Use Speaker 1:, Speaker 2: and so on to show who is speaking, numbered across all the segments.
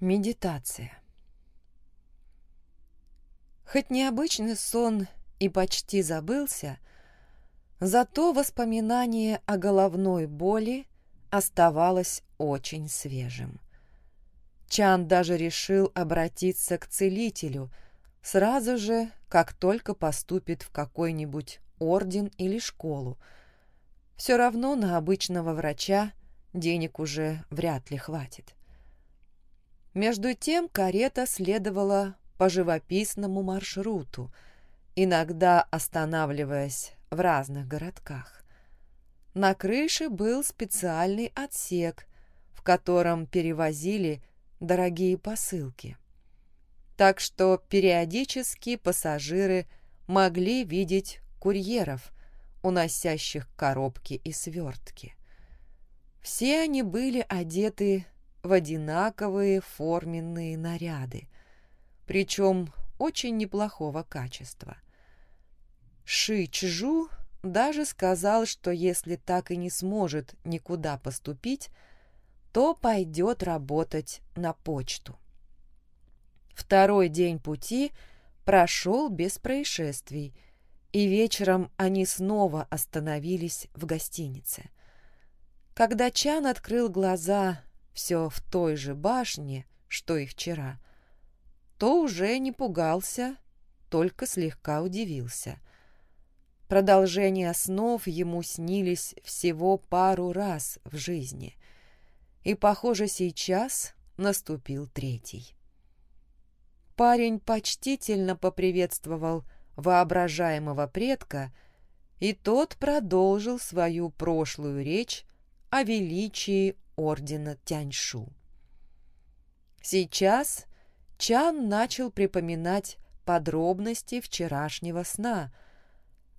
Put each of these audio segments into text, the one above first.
Speaker 1: Медитация. Хоть необычный сон и почти забылся, зато воспоминание о головной боли оставалось очень свежим. Чан даже решил обратиться к целителю сразу же, как только поступит в какой-нибудь орден или школу. Все равно на обычного врача денег уже вряд ли хватит. Между тем карета следовала по живописному маршруту, иногда останавливаясь в разных городках. На крыше был специальный отсек, в котором перевозили дорогие посылки. Так что периодически пассажиры могли видеть курьеров, уносящих коробки и свертки. Все они были одеты в одинаковые форменные наряды, причем очень неплохого качества. Ши Чжу даже сказал, что если так и не сможет никуда поступить, то пойдет работать на почту. Второй день пути прошел без происшествий, и вечером они снова остановились в гостинице. Когда Чан открыл глаза все в той же башне, что и вчера, то уже не пугался, только слегка удивился. Продолжение снов ему снились всего пару раз в жизни — и, похоже, сейчас наступил третий. Парень почтительно поприветствовал воображаемого предка, и тот продолжил свою прошлую речь о величии ордена Тяньшу. Сейчас Чан начал припоминать подробности вчерашнего сна,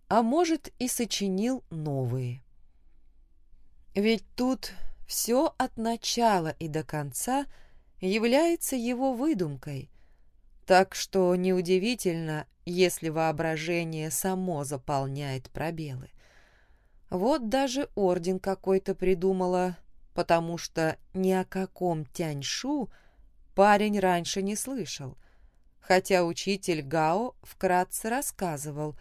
Speaker 1: а может и сочинил новые. Ведь тут все от начала и до конца является его выдумкой, так что неудивительно, если воображение само заполняет пробелы. Вот даже орден какой-то придумала, потому что ни о каком Тяньшу парень раньше не слышал, хотя учитель Гао вкратце рассказывал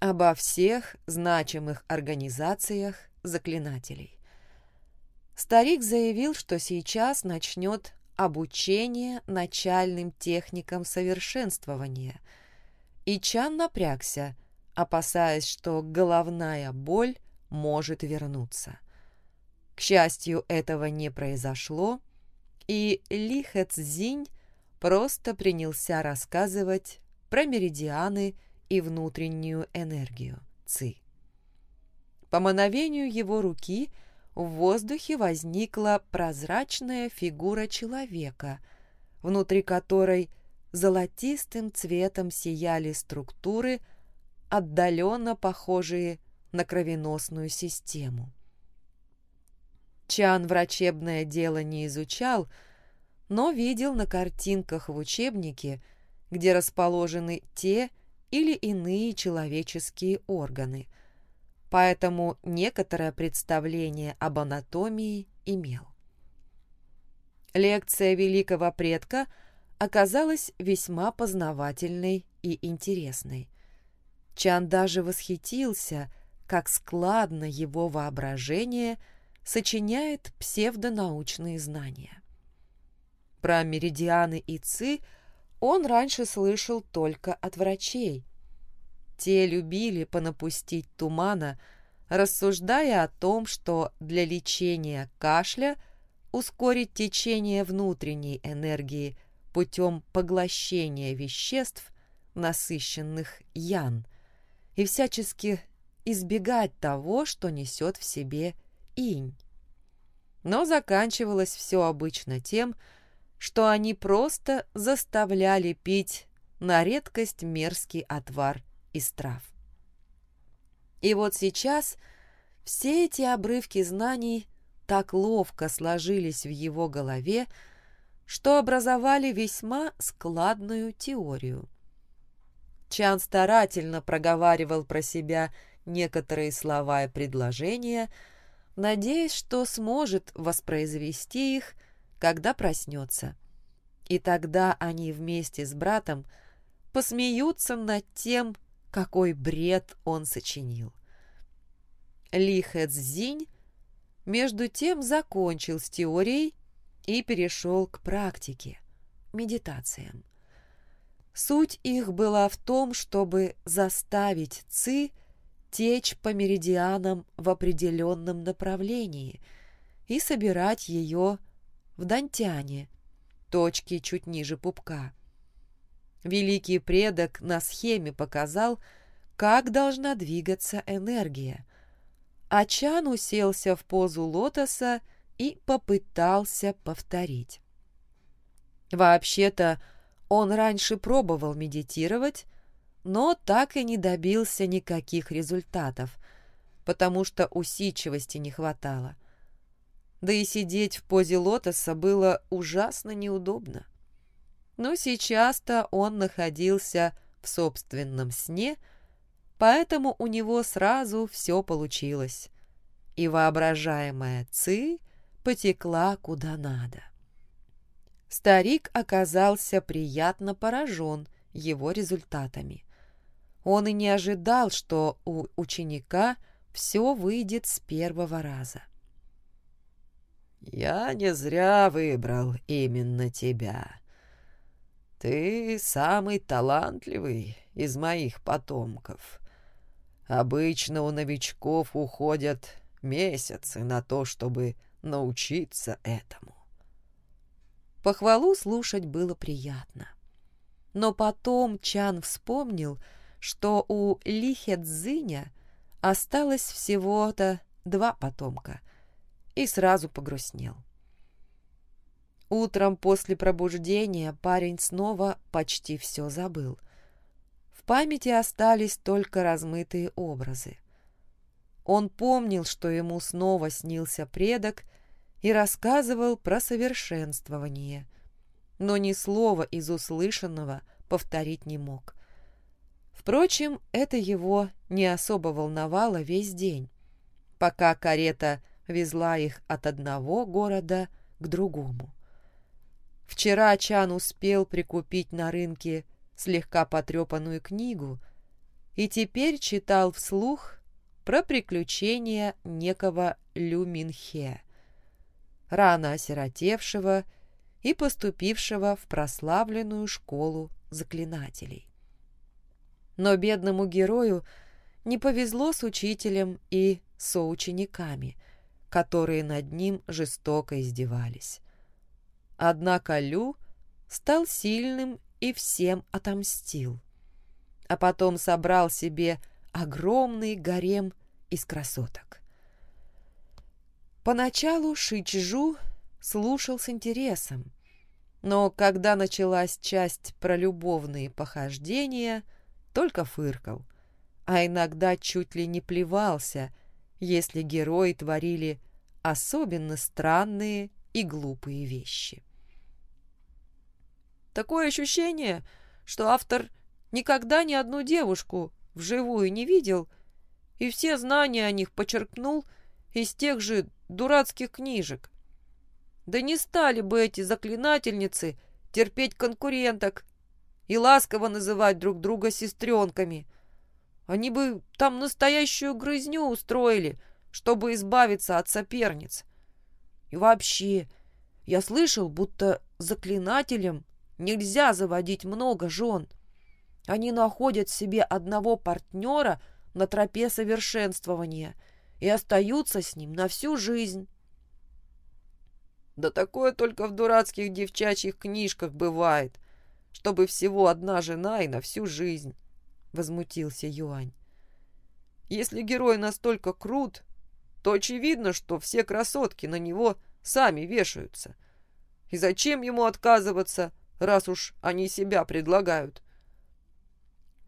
Speaker 1: обо всех значимых организациях заклинателей. Старик заявил, что сейчас начнет обучение начальным техникам совершенствования. И Чан напрягся, опасаясь, что головная боль может вернуться. К счастью, этого не произошло, и Ли Хэцзинь просто принялся рассказывать про меридианы и внутреннюю энергию Ци. По мановению его руки – в воздухе возникла прозрачная фигура человека, внутри которой золотистым цветом сияли структуры, отдаленно похожие на кровеносную систему. Чан врачебное дело не изучал, но видел на картинках в учебнике, где расположены те или иные человеческие органы – поэтому некоторое представление об анатомии имел. Лекция великого предка оказалась весьма познавательной и интересной. Чан даже восхитился, как складно его воображение сочиняет псевдонаучные знания. Про меридианы и ци он раньше слышал только от врачей – те любили понапустить тумана, рассуждая о том, что для лечения кашля ускорить течение внутренней энергии путем поглощения веществ, насыщенных ян, и всячески избегать того, что несет в себе инь. Но заканчивалось все обычно тем, что они просто заставляли пить на редкость мерзкий отвар из трав. И вот сейчас все эти обрывки знаний так ловко сложились в его голове, что образовали весьма складную теорию. Чан старательно проговаривал про себя некоторые слова и предложения, надеясь, что сможет воспроизвести их, когда проснется. И тогда они вместе с братом посмеются над тем, какой бред он сочинил. Ли Хэцзинь между тем закончил с теорией и перешел к практике, медитациям. Суть их была в том, чтобы заставить Ци течь по меридианам в определенном направлении и собирать ее в Дантяне, точке чуть ниже пупка. Великий предок на схеме показал, как должна двигаться энергия. А Чан уселся в позу лотоса и попытался повторить. Вообще-то, он раньше пробовал медитировать, но так и не добился никаких результатов, потому что усидчивости не хватало. Да и сидеть в позе лотоса было ужасно неудобно. Но сейчас-то он находился в собственном сне, поэтому у него сразу все получилось, и воображаемая Ци потекла куда надо. Старик оказался приятно поражен его результатами. Он и не ожидал, что у ученика все выйдет с первого раза.
Speaker 2: «Я не зря выбрал именно тебя. Ты самый талантливый из моих потомков. Обычно у новичков уходят месяцы на то, чтобы научиться этому.
Speaker 1: Похвалу слушать было приятно. Но потом Чан вспомнил, что у Лихедзиня осталось всего-то два потомка, и сразу погрустнел. Утром после пробуждения парень снова почти все забыл. В памяти остались только размытые образы. Он помнил, что ему снова снился предок и рассказывал про совершенствование, но ни слова из услышанного повторить не мог. Впрочем, это его не особо волновало весь день, пока карета везла их от одного города к другому. Вчера Чан успел прикупить на рынке слегка потрепанную книгу и теперь читал вслух про приключения некого Люминхе рано осиротевшего и поступившего в прославленную школу заклинателей. Но бедному герою не повезло с учителем и соучениками, которые над ним жестоко издевались. Однако Лю стал сильным и всем отомстил, а потом собрал себе огромный гарем из красоток. Поначалу Шичжу слушал с интересом, но когда началась часть про любовные похождения, только фыркал, а иногда чуть ли не плевался, если герои творили особенно странные и глупые вещи. Такое ощущение, что автор никогда ни одну девушку вживую не видел и все знания о них почерпнул из тех же дурацких книжек. Да не стали бы эти заклинательницы терпеть конкуренток и ласково называть друг друга сестренками. Они бы там настоящую грызню устроили, чтобы избавиться от соперниц. И вообще, я слышал, будто заклинателям нельзя заводить много жен. Они находят себе одного партнера на тропе совершенствования — и остаются с ним на всю жизнь. Да такое только в дурацких девчачьих книжках бывает, чтобы всего одна жена и на всю жизнь, — возмутился Юань. Если герой настолько крут, то очевидно, что все красотки на него сами вешаются. И зачем ему отказываться, раз уж они себя предлагают?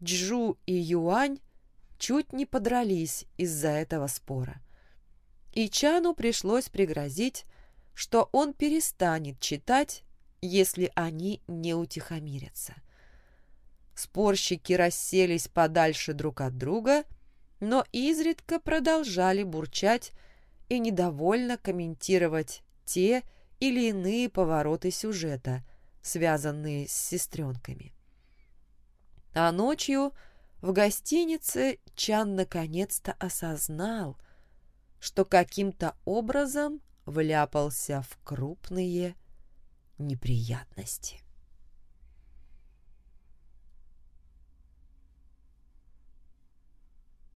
Speaker 1: Джу и Юань чуть не подрались из-за этого спора. И Чану пришлось пригрозить, что он перестанет читать, если они не утихомирятся. Спорщики расселись подальше друг от друга, но изредка продолжали бурчать и недовольно комментировать те или иные повороты сюжета, связанные с сестренками. А ночью в гостинице Чан наконец-то осознал, что каким-то образом вляпался в крупные неприятности.